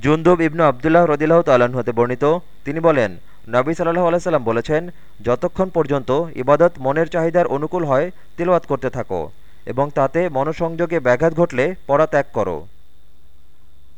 জুন্দুব ইবনু আবদুল্লাহ রদিল্লাহ তাল্লাহ্ন হতে বর্ণিত। তিনি বলেন, নবী সাল্লাহ আলাইসাল্লাম বলেছেন, যতক্ষণ পর্যন্ত ইবাদত মনের চাহিদার অনুকূল হয়, তিলওয়াত করতে থাকো এবং তাতে মনসংযোগে ব্যাঘাত ঘটলে পড়া ত্যাগ করো।